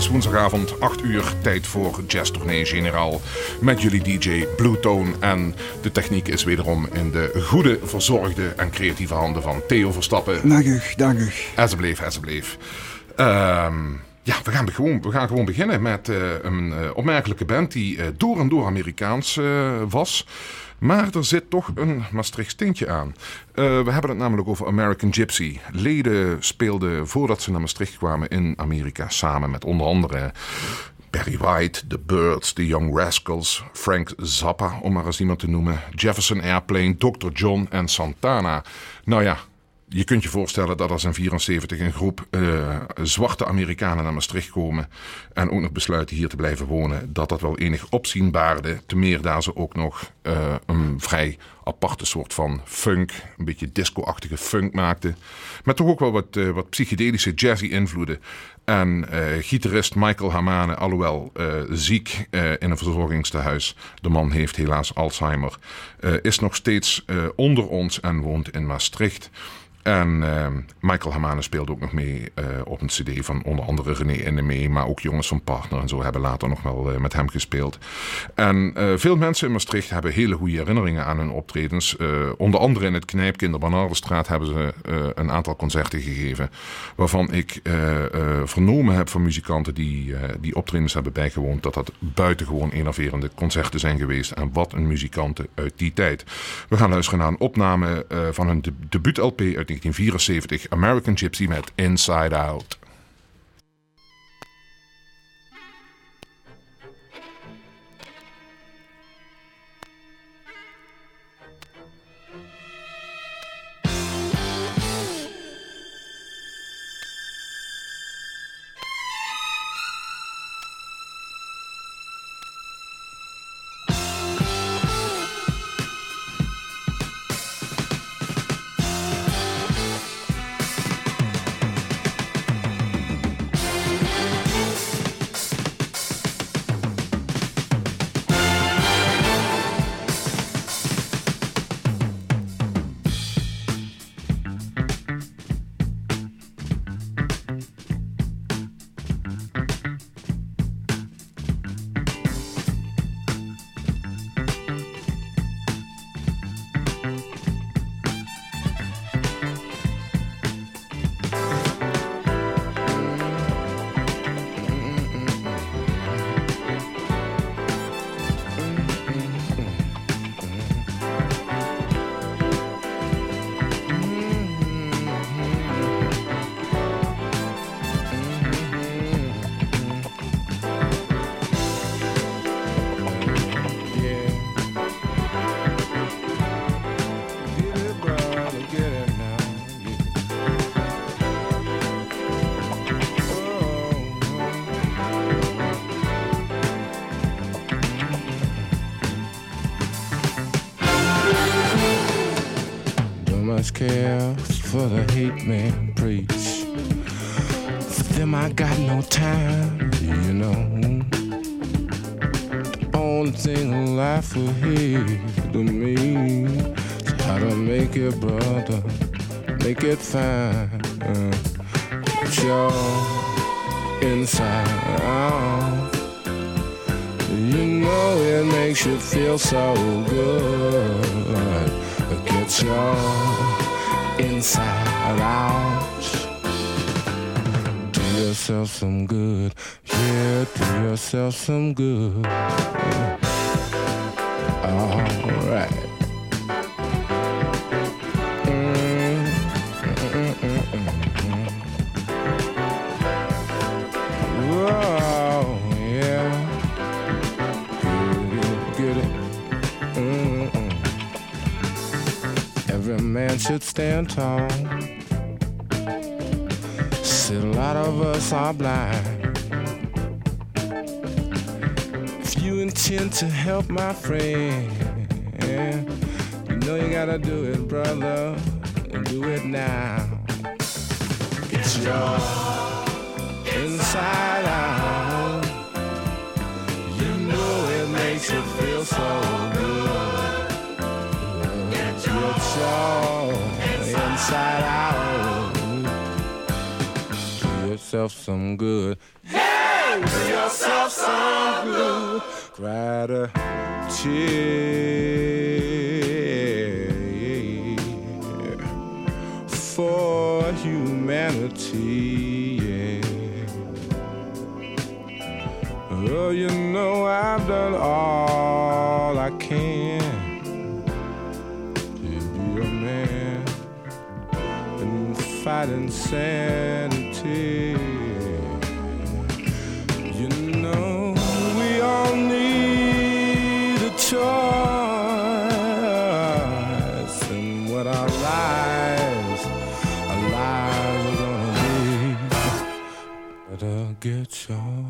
Is woensdagavond 8 uur, tijd voor Jazz Tournee Generaal met jullie DJ Bluetone. En de techniek is wederom in de goede, verzorgde en creatieve handen van Theo Verstappen. Dank u, dank u. Alsjeblieft, alsjeblieft. Ehm ja, we gaan, gewoon, we gaan gewoon beginnen met uh, een uh, opmerkelijke band die uh, door en door Amerikaans was. Maar er zit toch een Maastricht tintje aan. we hebben het namelijk over American Gypsy. Leden speelden voordat ze naar Maastricht kwamen in Amerika samen met onder andere Barry White, The Birds, The Young Rascals, Frank Zappa, om maar eens iemand te noemen, Jefferson Airplane, Dr. John en Santana. Nou ja, je kunt je voorstellen dat als in 74 een groep uh, zwarte Amerikanen naar Maastricht komen en ook nog besluiten hier te blijven wonen, dat dat wel enig opzien baarde. Te meer daar ze ook nog uh, een vrij aparte soort van funk, een beetje disco-achtige funk maakten. Met toch ook wel wat, uh, wat psychedelische jazzy invloeden. En gitarist Michael Hamane, alhoewel ziek in een verzorgingstehuis, de man heeft helaas Alzheimer, is nog steeds onder ons en woont in Maastricht. En uh, Michael Hamane speelde ook nog mee uh, op een cd van onder andere René mee, maar ook jongens van Partner en zo hebben later nog wel uh, met hem gespeeld. En veel mensen in Maastricht hebben hele goede herinneringen aan hun optredens. onder andere in het Barnardenstraat hebben ze een aantal concerten gegeven, waarvan ik vernomen heb van muzikanten die die optredens hebben bijgewoond, dat dat buitengewoon enerverende concerten zijn geweest. En wat een muzikanten uit die tijd. We gaan luisteren naar een opname van hun de debuut-LP uit 1974 American Gypsy met Inside Out. Care for the hate man preach. For them, I got no time, you know. The only thing life will hear to me is how to make it, brother, make it fine. Get your inside out. You know it makes you feel so good. Get your inside out. Do yourself some good, yeah, do yourself some good. Alright. Should stand tall. Still, a lot of us are blind. If you intend to help my friend, you know you gotta do it, brother, and do it now. It's your inside out. You know it makes you feel so good. It's your inside out. yourself some good. Hey, do yourself some good. Write a cheer for humanity. Yeah. Oh, you know I've done all I can fight insanity. You know we all need a choice and what our lives, our lives are gonna be. Better get your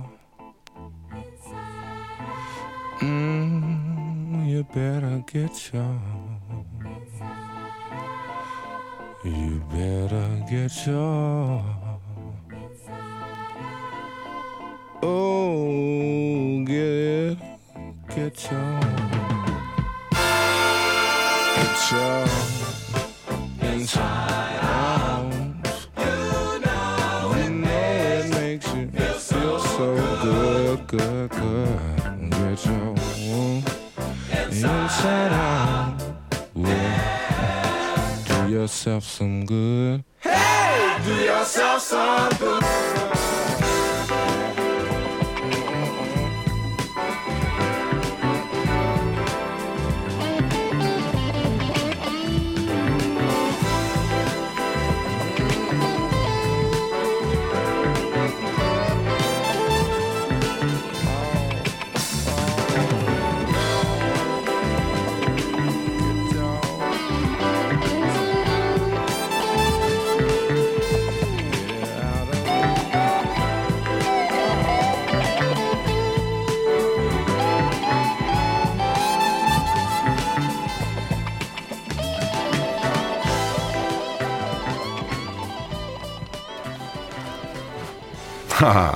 Mm, you better get your. Better get your. Oh, get it get your. Get your inside out. You know it makes you feel so good, good, good. Get your inside out. Yourself some good. Hey, do yourself some good.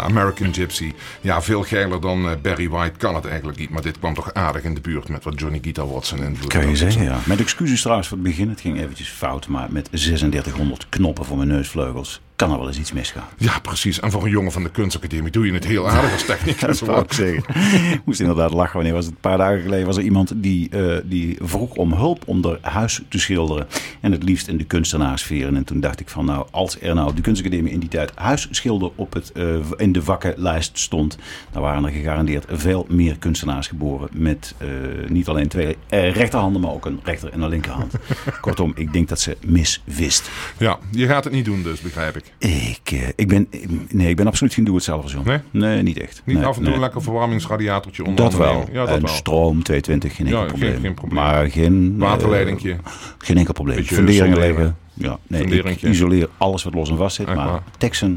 American Gypsy. Ja, veel geiler dan eh, Barry White kan het eigenlijk niet. Maar dit kwam toch aardig in de buurt met wat Johnny Guitar Watson invloed. Kan je zeggen, ja. Met excuses trouwens voor het begin. Het ging eventjes fout, maar met 3600 knoppen voor mijn neusvleugels kan er wel eens iets misgaan. Ja, precies. En voor een jongen van de kunstacademie doe je het heel aardig als technicus. Dat wou ik zeggen. Ik moest inderdaad lachen. Wanneer was het? Een paar dagen geleden was er iemand die, eh, die vroeg om hulp om er huis te schilderen. En het liefst in de kunstenaarsferen. En toen dacht ik van nou, als er nou op de kunstacademie in die tijd huisschilder op het, eh, in de vakkenlijst stond. Dan waren er gegarandeerd veel meer kunstenaars geboren. Met eh, niet alleen twee rechterhanden, maar ook een rechter en een linkerhand. Kortom, ik denk dat ze miswist. Ja, je gaat het niet doen dus, begrijp ik. Ik, eh, ik, ben, nee, ik ben absoluut geen doe-het-zelf Nee? Nee, niet echt. Niet nee, af en toe nee. een lekker verwarmingsradiatortje onder Dat wel. Ja, dat en wel. stroom 220, geen enkel, Ja, geen- probleem. geen probleem. Maar geen... Waterleidingje. eh, geen enkel probleem. Funderingen leggen. Ja, nee, ik isoleer alles wat los en vast zit. Echt maar waar?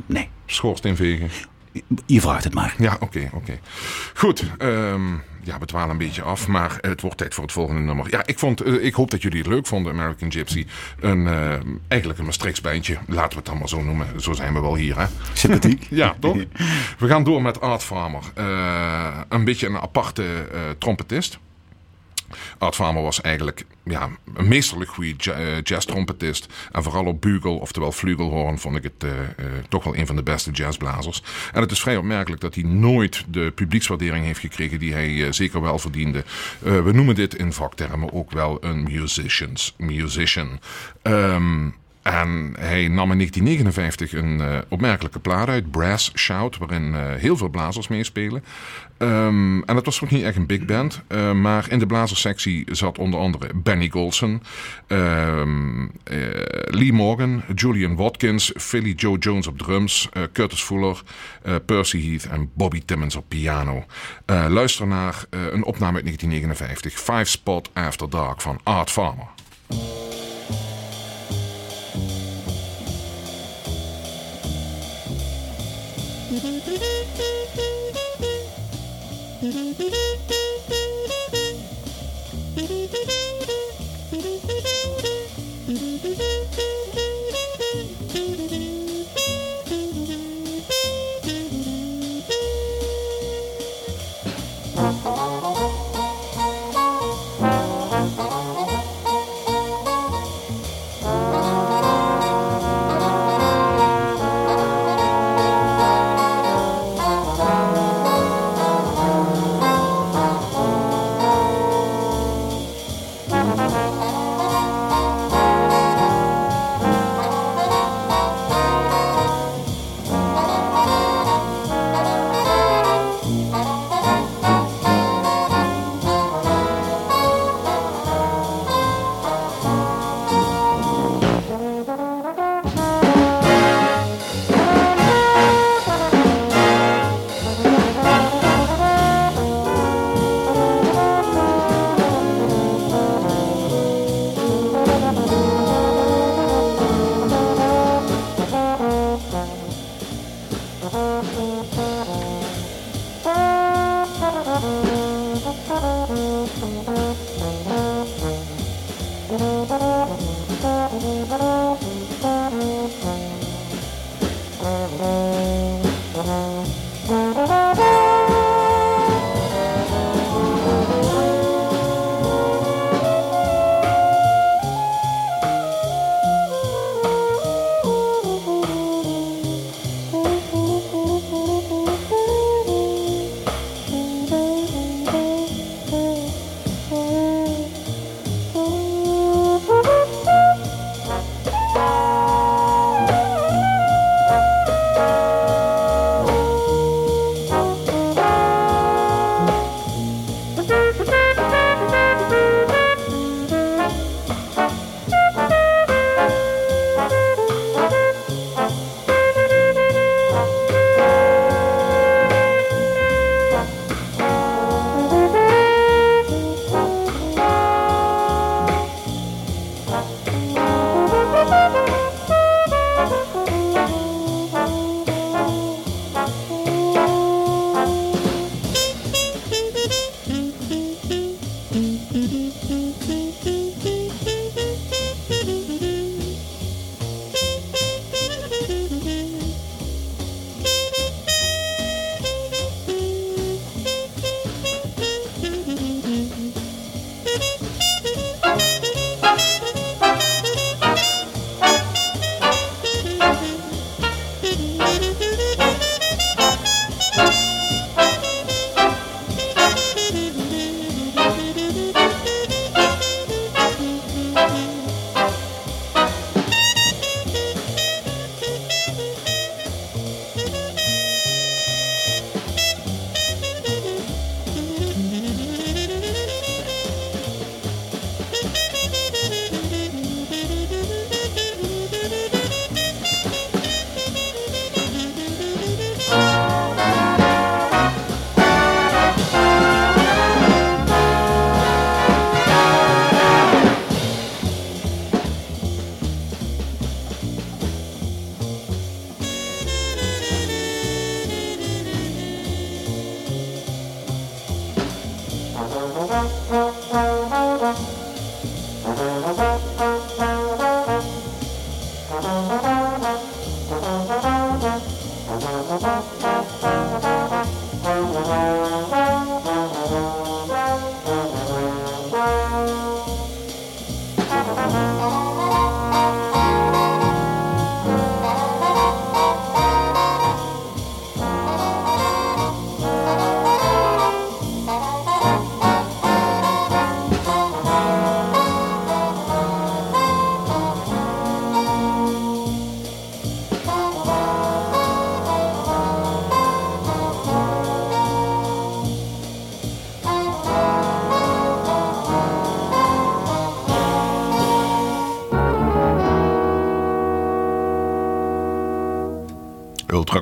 nee. Schoorsteenvegen. Je vraagt het maar. Ja, oké, oké. Goed, ehm, ja, we dwalen een beetje af, maar het wordt tijd voor het volgende nummer. Ja, ik, vond, eh, ik hoop dat jullie het leuk vonden, American Gypsy. Een, eh, eigenlijk een Maastrichts bandje, laten we het dan maar zo noemen. Zo zijn we wel hier, hè? Sympathiek. Ja, toch? We gaan door met Art Farmer. Eh, een beetje een aparte trompetist. Art Farmer was eigenlijk ja, een meesterlijk goede eh, jazz-trompetist. En vooral op bugel, oftewel flugelhorn, vond ik het eh, eh, toch wel een van de beste jazzblazers. En het is vrij opmerkelijk dat hij nooit de publiekswaardering heeft gekregen die hij zeker wel verdiende. We noemen dit in vaktermen ook wel een musicians, musician. Ehm, en hij nam in 1959 een opmerkelijke plaat uit, Brass Shout, waarin heel veel blazers meespelen. Ehm, en het was ook niet echt een big band, eh, maar in de blazerssectie zat onder andere Benny Golson, ehm, eh, Lee Morgan, Julian Watkins, Philly Joe Jones op drums, eh, Curtis Fuller, Percy Heath en Bobby Timmons op piano. Luister naar een opname uit 1959, Five Spot After Dark van Art Farmer.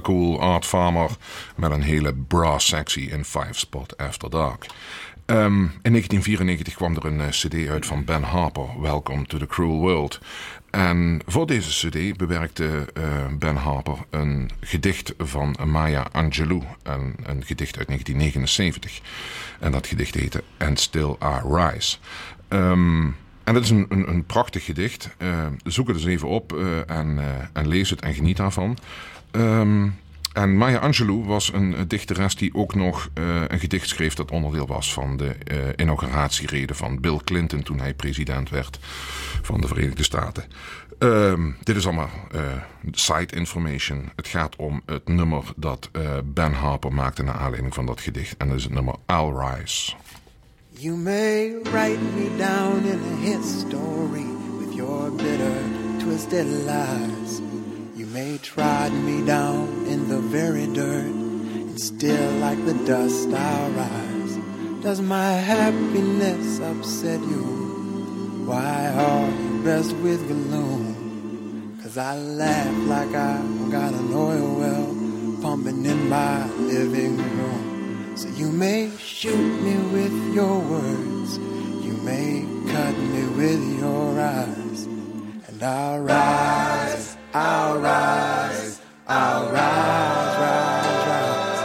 Cool Art Farmer met een hele brass sectie in Five Spot After Dark. Ehm, in 1994 kwam er een eh, cd uit van Ben Harper, Welcome to the Cruel World. En voor deze cd bewerkte eh, Ben Harper een gedicht van Maya Angelou, een, gedicht uit 1979. En dat gedicht heette And Still I Rise. Ehm, en dat is een, een, prachtig gedicht. Uh, zoek het eens even op uh, en, en, lees het en geniet daarvan. Um, en Maya Angelou was een dichteres die ook nog een gedicht schreef dat onderdeel was van de inauguratierede van Bill Clinton toen hij president werd van de Verenigde Staten. Um, dit is allemaal side information. Het gaat om het nummer dat Ben Harper maakte naar aanleiding van dat gedicht. En dat is het nummer I'll Rise. You may write me down in a history with your bitter, twisted lies. May trod me down in the very dirt, and still, like the dust, I'll rise. Does my happiness upset you? Why are you best with gloom? Cause I laugh like I got an oil well pumping in my living room. So you may shoot me with your words, you may cut me with your eyes, and I'll rise, I'll rise, I'll rise, rise, rise,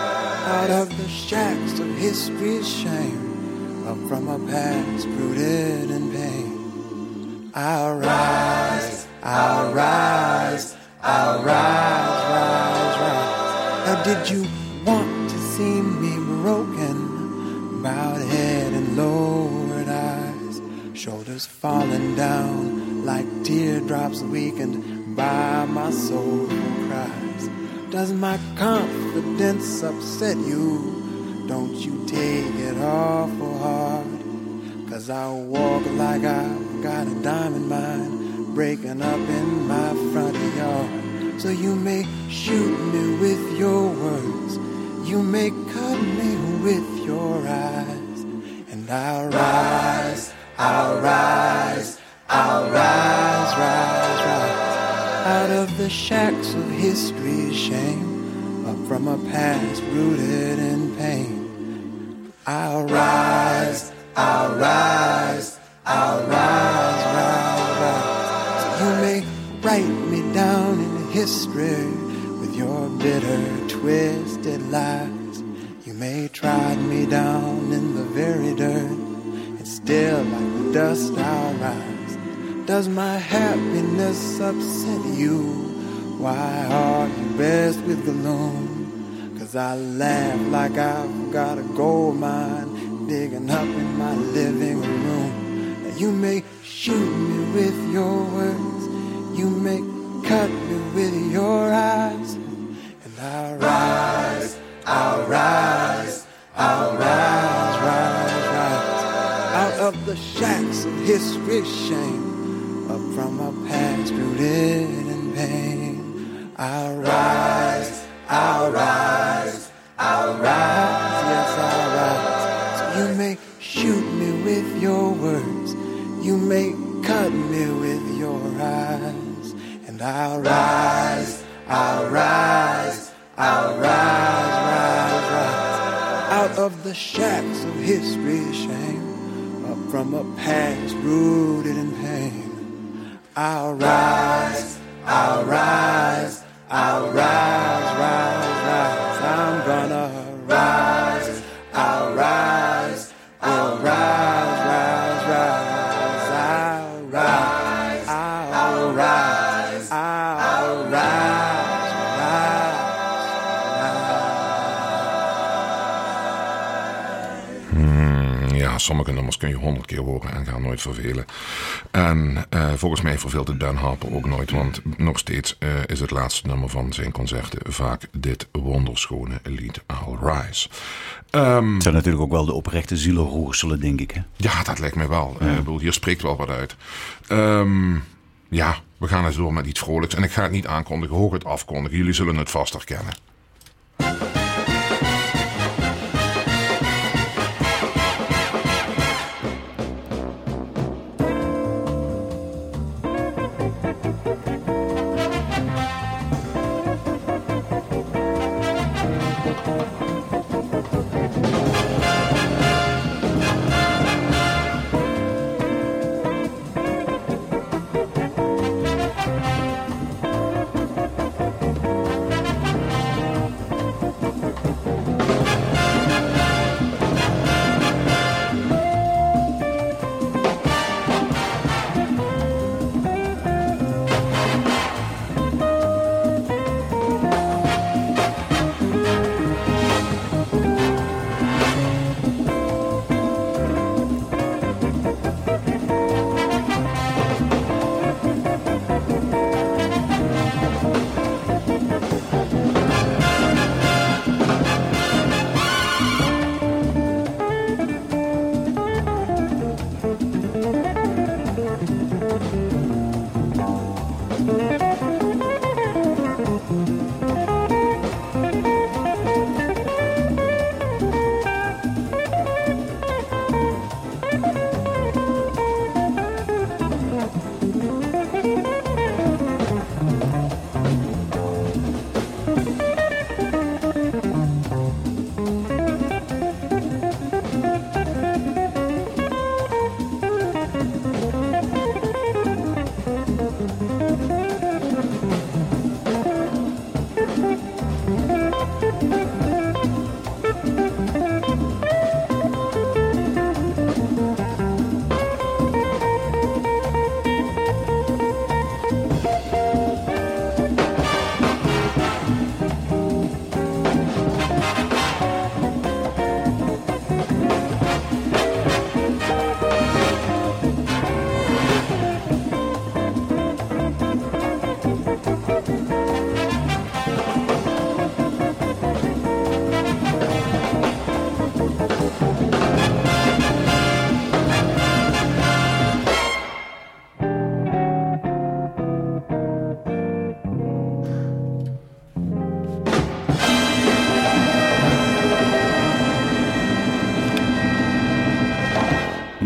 out of the shacks of history's shame, up from a past rooted in pain. I'll rise, I'll rise, I'll rise, rise, rise. Now did you want to see me broken? Bowed head and lowered eyes, shoulders falling down like teardrops weakened by my soulful cries. Does my confidence upset you? Don't you take it awful hard. Cause I walk like I've got a diamond mine breaking up in my front yard. So you may shoot me with your words, you may cut me with your eyes, and I'll rise, I'll rise, I'll rise, rise, rise out of the shacks of history's shame, up from a past rooted in pain. I'll rise, I'll rise, I'll rise, rise, rise. So you may write me down in history with your bitter, twisted lies. You may trod me down in the very dirt, and still like the dust I'll rise. Does my happiness upset you? Why are you best with gloom? Cause I laugh like I've got a gold mine digging up in my living room. Now you may shoot me with your words, you may cut me with your eyes, and I'll rise, I'll rise, I'll rise, rise, rise out of the shacks of history's shame, from a past rooted in pain. I'll rise, I'll rise, I'll rise, yes, I'll rise. So you may shoot me with your words, you may cut me with your eyes, and I'll rise, I'll rise, I'll rise, rise, rise out of the shacks of history's shame, up from a past rooted in pain. I'll rise, I'll rise, I'll rise, rise, rise. I'm gonna sommige nummers kun je honderd keer horen en gaan nooit vervelen. En eh, volgens mij verveelt Dan Harper ook nooit, want nog steeds eh, is het laatste nummer van zijn concerten vaak dit wonderschone lied I'll Rise. Ehm, Het zijn natuurlijk ook wel de oprechte zielenroerselen, denk ik. Hè? ja, dat lijkt mij wel. Eh, ik bedoel, hier spreekt wel wat uit. Ehm, ja, we gaan eens door met iets vrolijks. En ik ga het niet aankondigen, hoog het afkondigen. Jullie zullen het vast herkennen.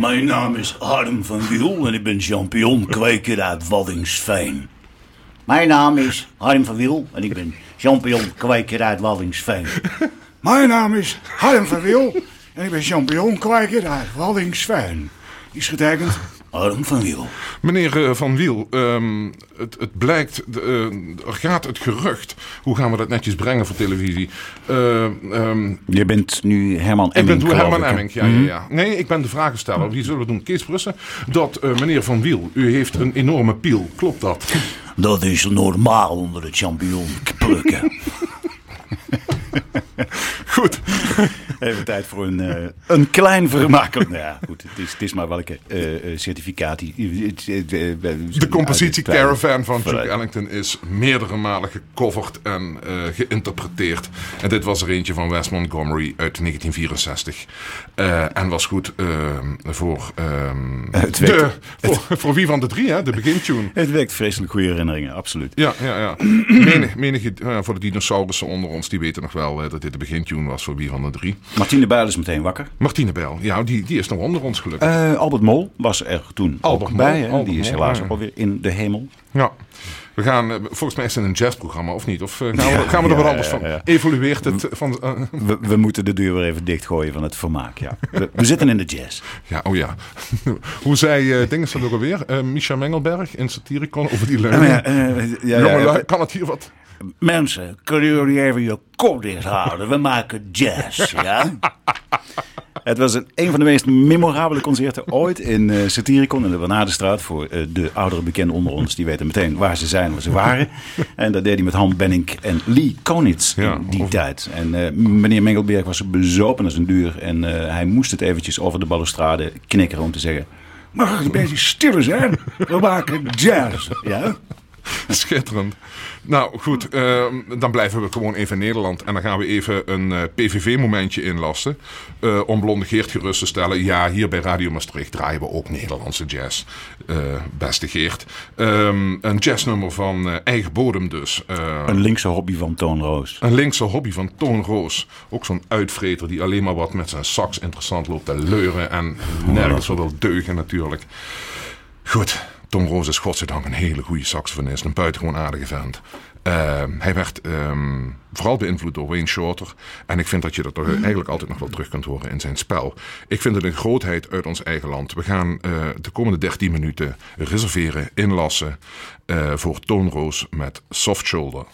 Mijn naam is Harm van Wiel en ik ben champignonkweker uit Waddingsveen. Mijn naam is Harm van Wiel en ik ben champignonkweker uit Waddingsveen. Mijn naam is Harm van Wiel en ik ben champignonkweker uit Waddingsveen. Is getekend Harm van Wiel. Meneer eh, Van Wiel, ehm, het, het blijkt, de, eh, er gaat het gerucht. Hoe gaan we dat netjes brengen voor televisie? Eh, ehm, Je bent nu Herman ik Emming, ben Herman ik, hè? Emming, ja, ja, ja. Nee, ik ben de vragensteller. Wie zullen we doen? Kees Prussen. Dat meneer Van Wiel, u heeft een enorme piel. Klopt dat? Dat is normaal onder het champignon plukken. Goed. Even tijd voor een, eh, een klein vermaak. Nou ja, goed. Het is, het is maar welke eh, certificaat. het- het- het- het- De compositie het- Caravan van Duke Vooruit. Ellington is meerdere malen gecoverd en eh, geïnterpreteerd. En dit was er eentje van Wes Montgomery uit 1964. Eh, en was goed voor, ehm, Het de, werkt. voor, voor wie van de drie, hè? de begintune. Het wekt vreselijk goede herinneringen, absoluut. Ja, ja, ja. Menig, menige, eh, voor de dinosaurussen onder ons, die weten nog wel dat dit de begintune was voor wie van de drie. Martine Bijl is meteen wakker. Martine Bijl, ja, die, die is nog onder ons gelukkig. Eh, Albert Mol was er toen Albert ook Mol, bij. Albert die is helaas ook alweer in de hemel. Ja. We gaan, eh, volgens mij is het een jazzprogramma, of niet? Of eh, gaan, we, gaan we er ja, wat anders van? ja. Evolueert het van... We, we moeten de deur weer even dichtgooien van het vermaak. Ja. We, we zitten in de jazz. ja, oh ja. Hoe zei uh, dingen dat ook alweer? Micha Mengelberg in Satiricon over die Ja, leuning. maar ja, ja, ja, Jongelui, ja. kan het hier wat? Mensen, kunnen jullie even je kop dicht houden? We maken jazz, ja? Het was een, een van de meest memorabele concerten ooit in eh Satiricon in de Banadenstraat. Voor eh, de oudere bekenden onder ons, die weten meteen waar ze zijn, waar ze waren. En dat deed hij met Han Benning en Lee Konitz Ja, in die of- tijd. En eh, meneer Mengelberg was bezopen als een duur. En hij moest het eventjes over de balustrade knikkeren om te zeggen... Mag het een beetje stiller zijn? We maken jazz. Ja? Schitterend. Nou goed, eh, dan blijven we gewoon even in Nederland. En dan gaan we even een eh, PVV-momentje inlassen. eh, om Blonde Geert gerust te stellen. Ja, hier bij Radio Maastricht draaien we ook Nederlandse jazz. eh, beste Geert. Ehm, een jazznummer van eigen bodem dus. Een linkse hobby van Toon Roos. Een linkse hobby van Toon Roos. Ook zo'n uitvreter die alleen maar wat met zijn sax interessant loopt te leuren. En nergens voor wil deugen natuurlijk. Goed, Toon Roos is godzijdank een hele goede saxofonist. Een buitengewoon aardige vent. Ehm, hij werd ehm, vooral beïnvloed door Wayne Shorter. En ik vind dat je dat eigenlijk altijd nog wel terug kunt horen in zijn spel. Ik vind het een grootheid uit ons eigen land. We gaan eh, de komende 13 minuten reserveren, inlassen eh, voor Toon Roos met Soft Shoulder.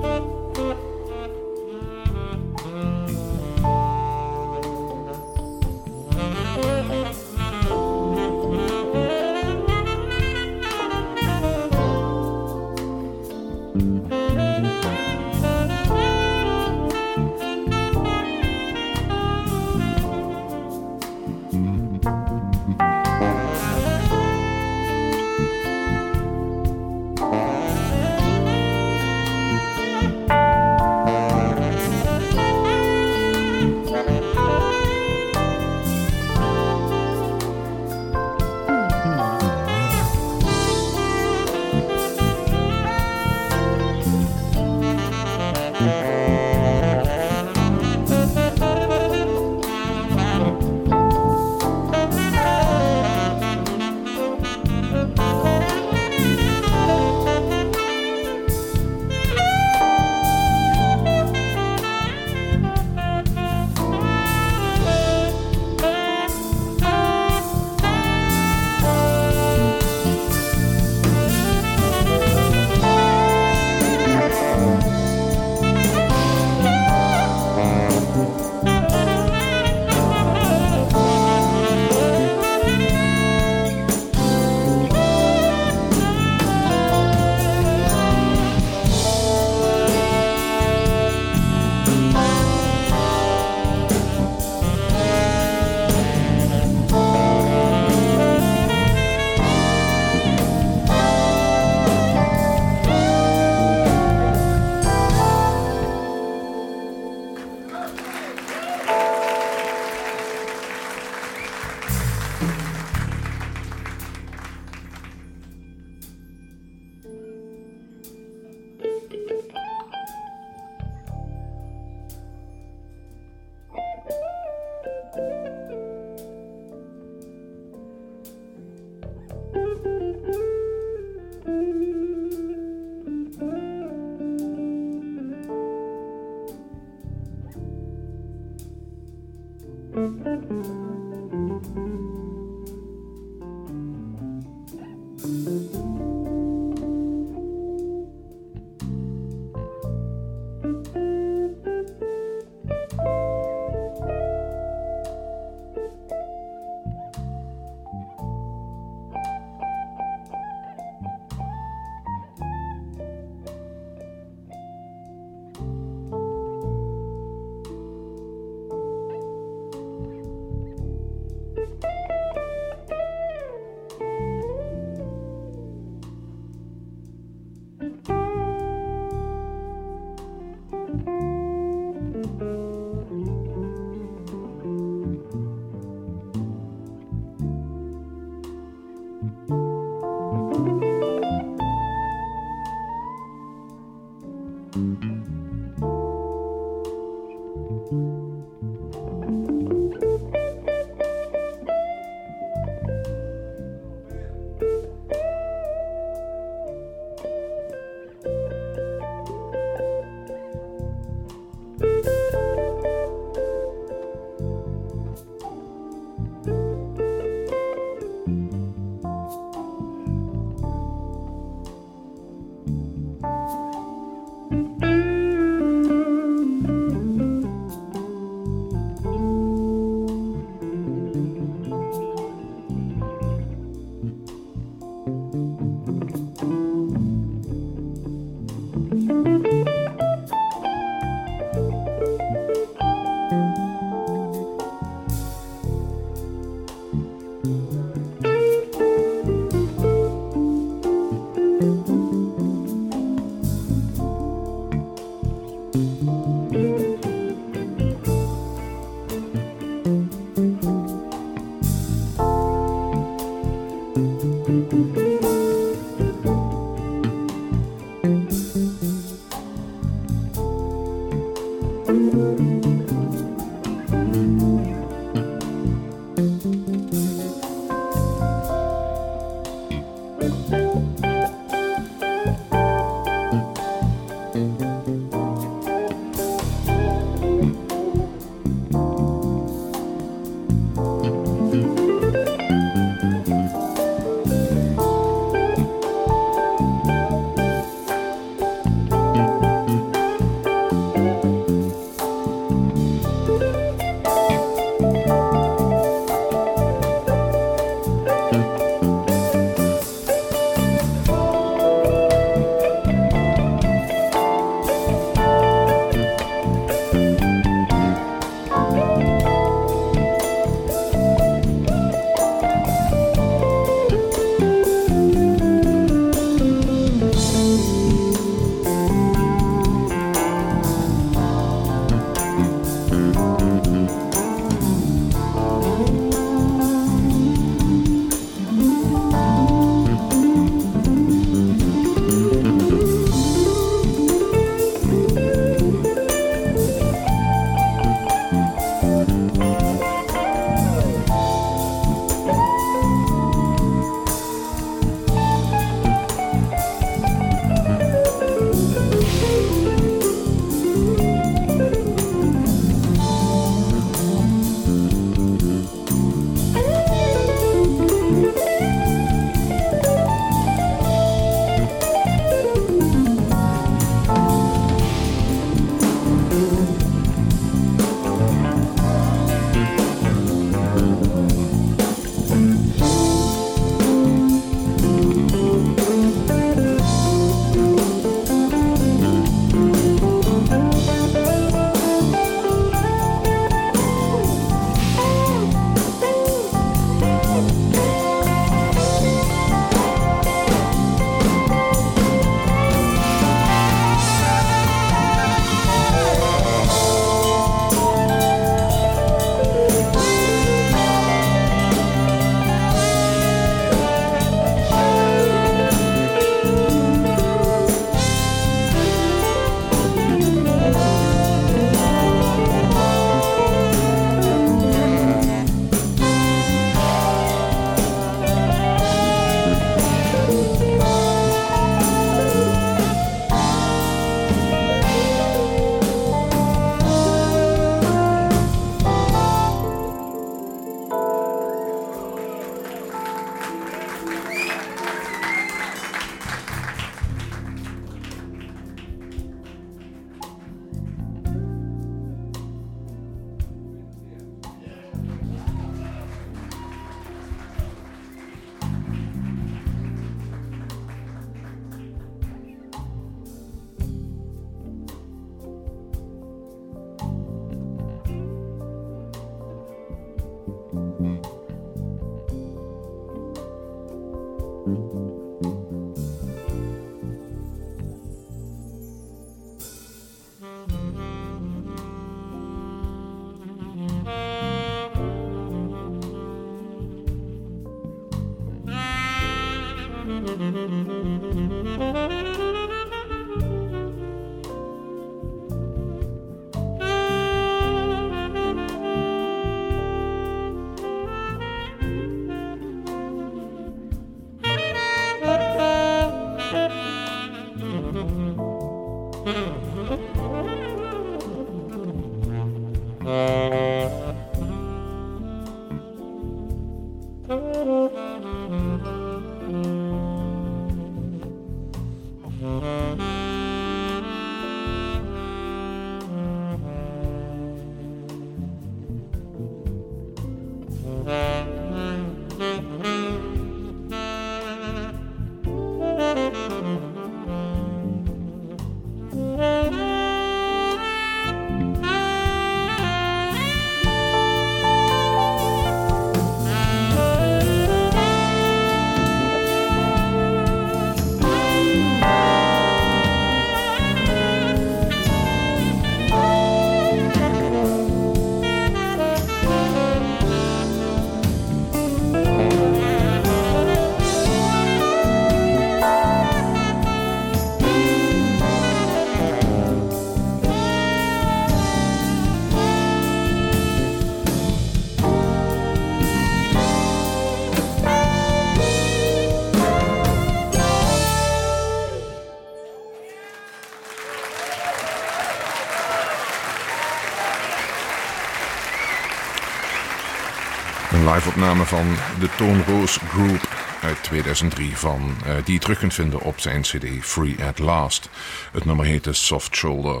Live-opname van de Toon Rose Group uit 2003, van, eh, die je terug kunt vinden op zijn CD Free at Last. Het nummer heette Soft Shoulder.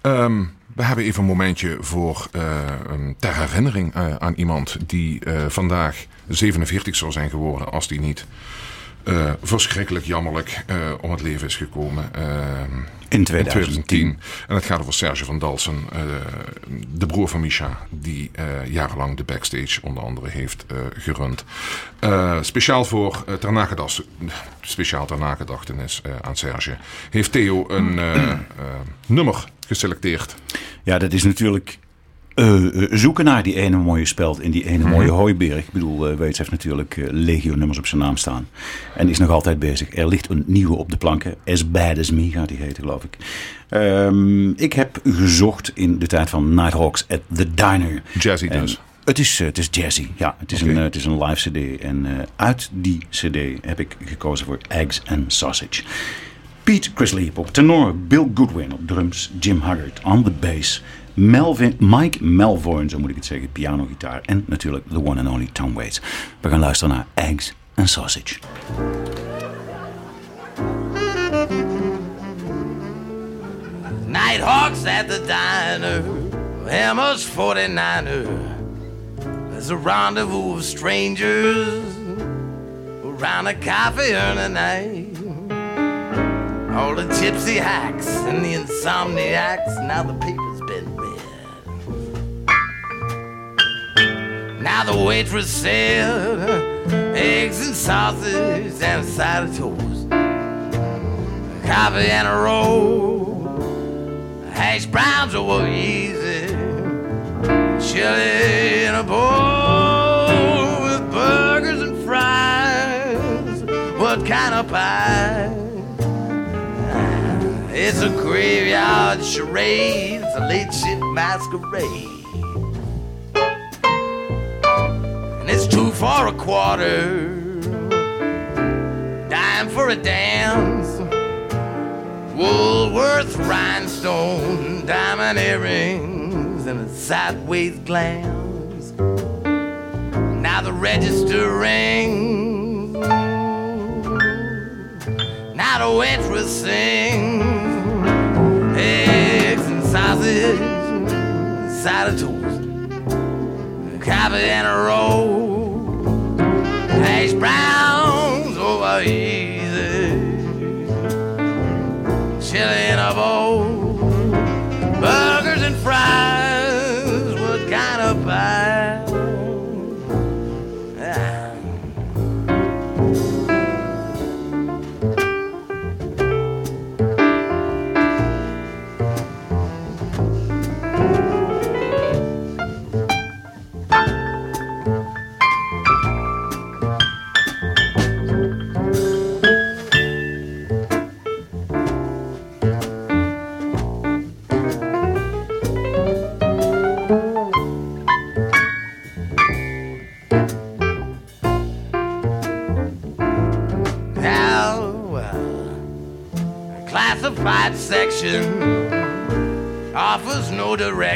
Ehm, we hebben even een momentje voor een ter herinnering eh, aan iemand die vandaag 47 zou zijn geworden als die niet eh, verschrikkelijk jammerlijk eh, om het leven is gekomen. ehm, In in 2010. 2010. En het gaat over Serge van Dalsen, eh, de broer van Misha, die jarenlang de backstage onder andere heeft gerund. Speciaal voor ter speciaal ter nagedachtenis aan Serge, heeft Theo een nummer geselecteerd. Ja, dat is natuurlijk eh, eh, zoeken naar die ene mooie speld in die ene mooie hooiberg. Ik bedoel, uh, Weets heeft natuurlijk eh, legio nummers op zijn naam staan. En is nog altijd bezig. Er ligt een nieuwe op de planken. As Bad As Me gaat die heten, geloof ik. Ehm, ik heb gezocht in de tijd van Nighthawks at the Diner. Jazzy En dus. Het is, eh, het is jazzy, ja. Het is, een, eh, het is een live cd. En eh, uit die cd heb ik gekozen voor Eggs and Sausage. Pete Chrisley op tenor, Bill Goodwin op drums, Jim Haggard on the bass, Melvin, Mike Melvoin, zo moet ik het zeggen, piano, gitaar en natuurlijk the one and only Tom Waits. We gaan luisteren naar Eggs and Sausage. Nighthawks at the diner, Hammer's 49er. There's a rendezvous of strangers around a coffee at night. All the gypsy hacks and the insomniacs, now the paper's Now the waitress said, eggs and sausage and a side of toast. Coffee and a roll. Hash browns are easy. Chili in a bowl with burgers and fries. What kind of pie? It's a graveyard charade. It's a late shift masquerade. And it's two for a quarter. Dime for a dance. Woolworth rhinestone, diamond earrings, and a sideways glance. Now the register rings. Now the waitress sings. Eggs and sausage, side of toast, coffee and a roll, hash browns over easy. Chili in a bowl,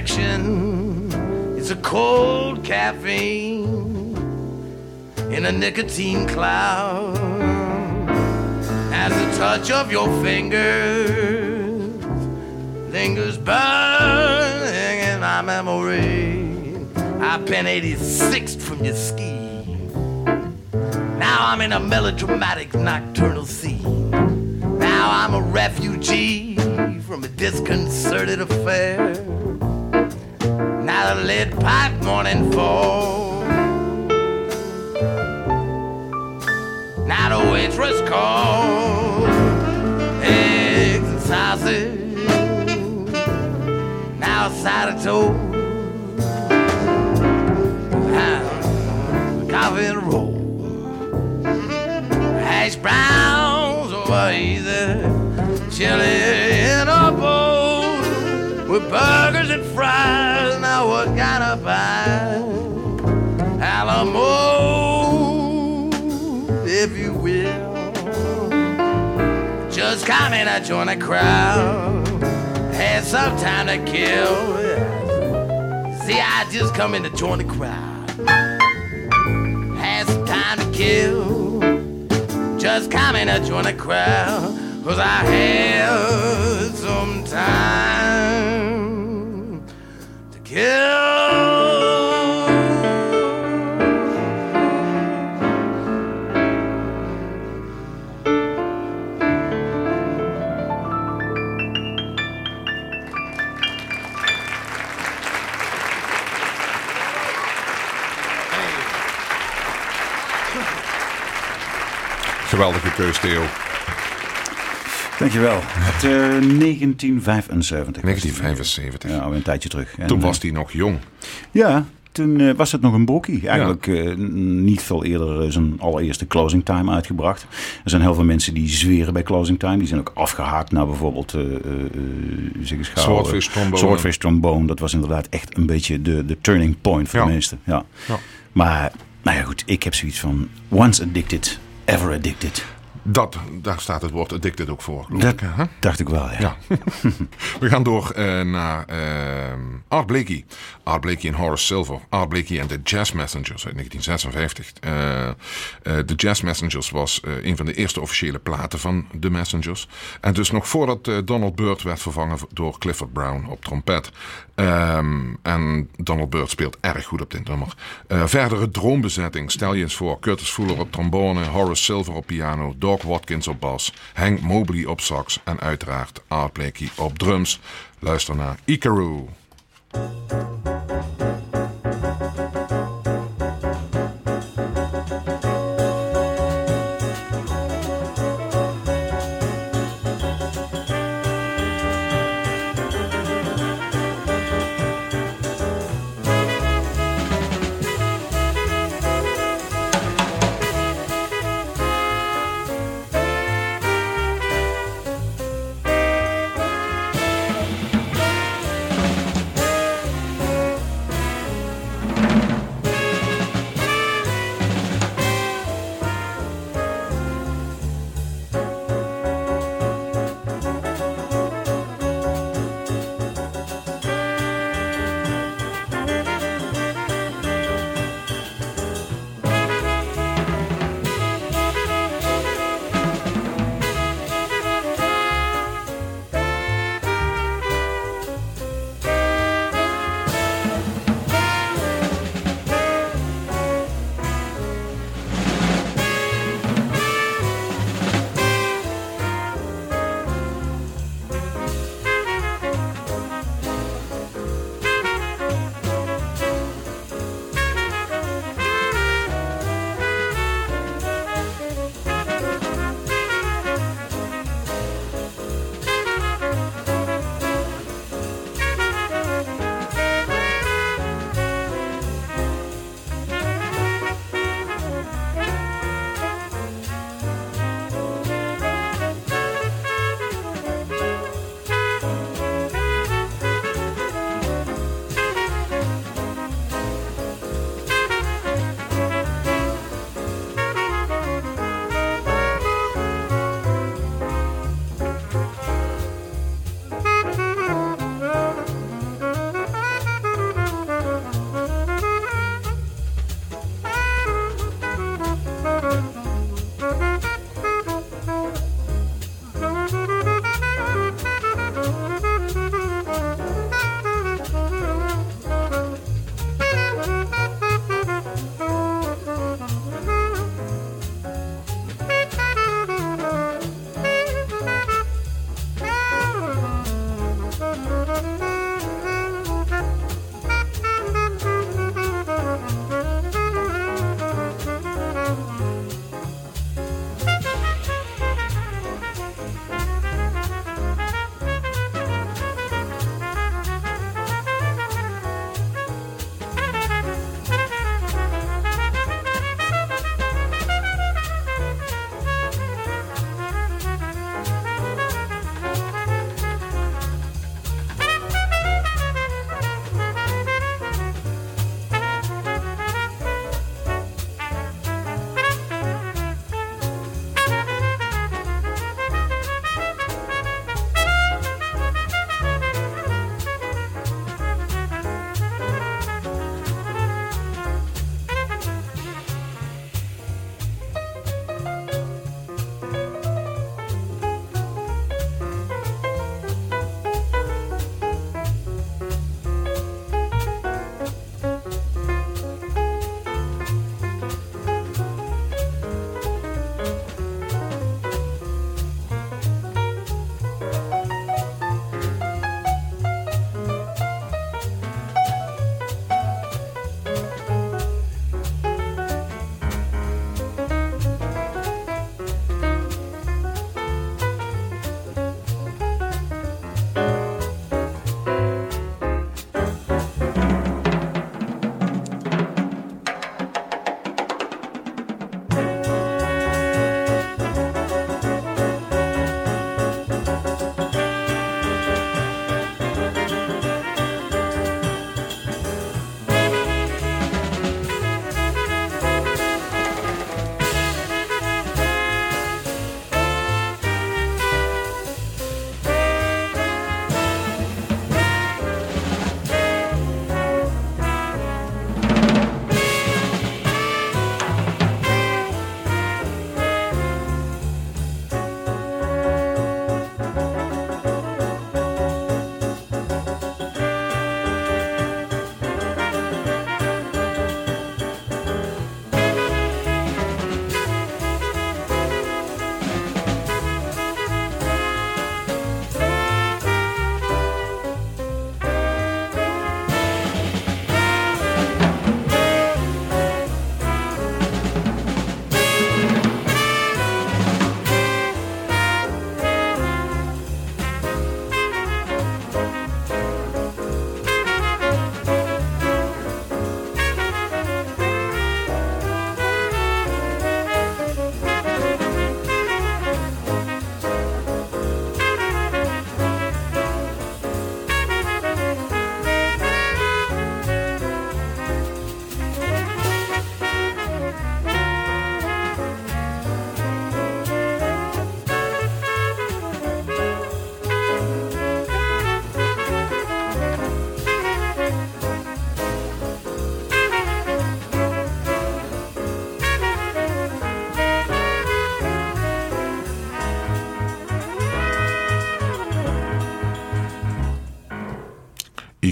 It's a cold caffeine in a nicotine cloud. As the touch of your fingers lingers burning in my memory. I've been 86 from your ski. Now I'm in a melodramatic nocturnal scene. Now I'm a refugee from a disconcerted affair. The lead pipe morning fall. Now the waitress calls eggs and sausage. Now a side of toast. Coffee and a roll hash browns over easy, chili in a bowl with burgers if you will. Just come in and join the crowd. Had some time to kill. See, I just come in to join the crowd. Had some time to kill just coming to join the crowd Cause I had some time to kill Geweldige keus, Theo. Dankjewel. Het, eh 1975. 1975. Ja, een tijdje terug. En, Toen eh, was hij nog jong. Ja, toen eh, was het nog een broekie. Eigenlijk niet veel eerder zijn allereerste Closing Time uitgebracht. Er zijn heel veel mensen die zweren bij Closing Time. Die zijn ook afgehaakt naar bijvoorbeeld... gauw, Swordfish Trombone. Swordfish Trombone. Dat was inderdaad echt een beetje de, de turning point voor Ja. de meesten. Ja. Ja. Maar, nou ja goed, ik heb zoiets van... Once addicted, ever addicted. Dat, daar staat het woord addicted ook voor, geloof Dat ik. Hè? dacht ik wel, ja. Ja. We gaan door eh, naar eh, Art Blakey. Art Blakey en Horace Silver. Art Blakey en de Jazz Messengers uit 1956. Eh, De Jazz Messengers was een van de eerste officiële platen van de Messengers. En dus nog voordat Donald Byrd werd vervangen door Clifford Brown op trompet. Ehm, en Donald Byrd speelt erg goed op dit nummer. Eh, verdere droombezetting. Stel je eens voor. Curtis Fuller op trombone. Horace Silver op piano. Doc Watkins op bas. Hank Mobley op sax. En uiteraard Art Blakey op drums. Luister naar Ikaru.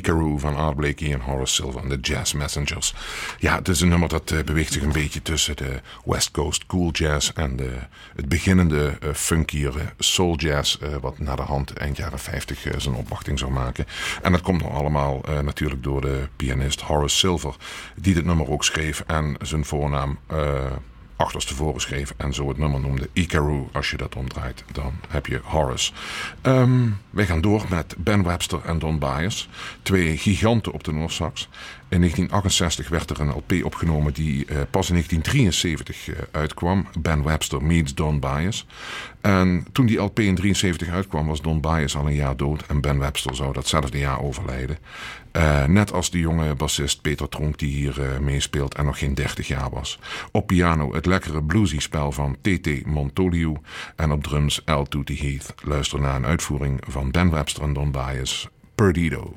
Icaroo van Art Blakey en Horace Silver en de Jazz Messengers. Ja, het is een nummer dat eh, beweegt zich een beetje tussen de West Coast cool jazz en de, het beginnende uh, funkiere soul jazz, uh, wat naar de hand eind jaren 50 zijn opwachting zou maken. En dat komt nog allemaal natuurlijk door de pianist Horace Silver, die dit nummer ook schreef en zijn voornaam achterstevoren schreef en zo het nummer noemde. Icaroo, als je dat omdraait, dan heb je Horace. Um, wij gaan door met Ben Webster en Don Byers. Twee giganten op de Noorsax. In 1968 werd er een LP opgenomen die uh, pas in 1973 uh, uitkwam. Ben Webster meets Don Byers. En toen die LP in 1973 uitkwam was Don Byers al een jaar dood. En Ben Webster zou datzelfde jaar overlijden. Uh, net als de jonge bassist Peter Tronk die hier meespeelt en nog geen 30 jaar was. Op piano het lekkere bluesy spel van T.T. Montoliu. En op drums L. Tootie Heath. Luister naar een uitvoering van Ben Webster en Don Byers. Perdido.